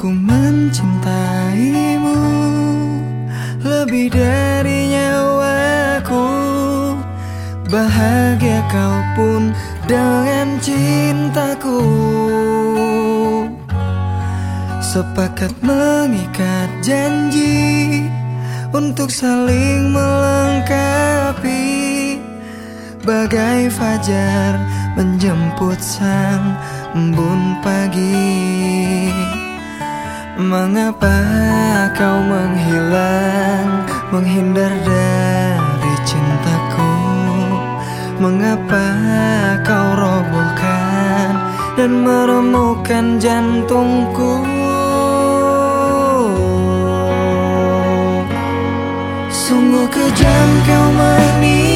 Ku mencintaimu Lebih dari nyawaku. Bahagia kau pun dengan cintaku. Sepakat mengikat janji Untuk saling melengkapi. Bagai fajar menjemput sang embun pagi. Mengapa kau menghilang Menghindar dari cintaku? Mengapa kau robohkan Dan meremukkan jantungku? Sungguh kejam kau meninggalkanku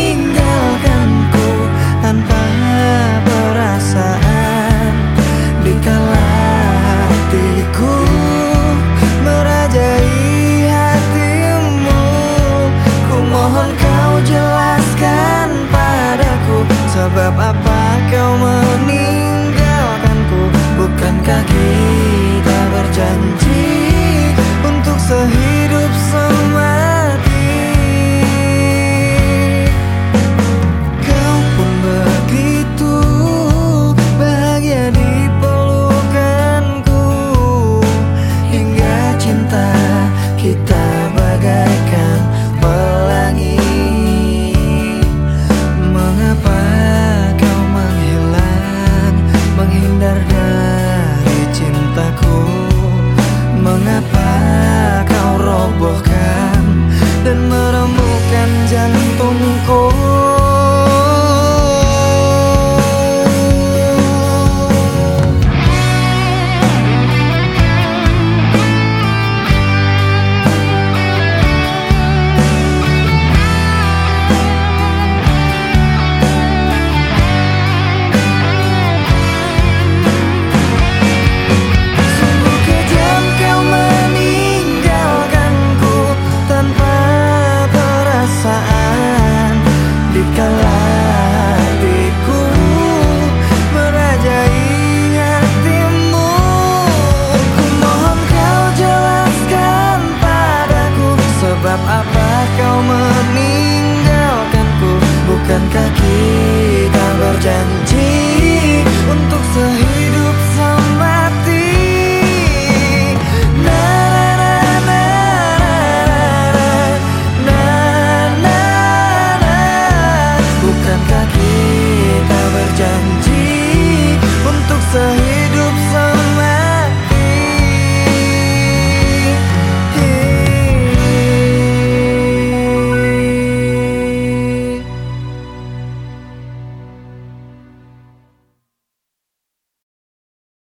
jelaskan padaku Sebab apa kau meninggalkanku? Bukankah kita berjanji Untuk sehidup semati? Kau pun begitu bahagia di pelukanku Hingga cinta kita Mengapa kau robohkan Dan meremukkan hatiku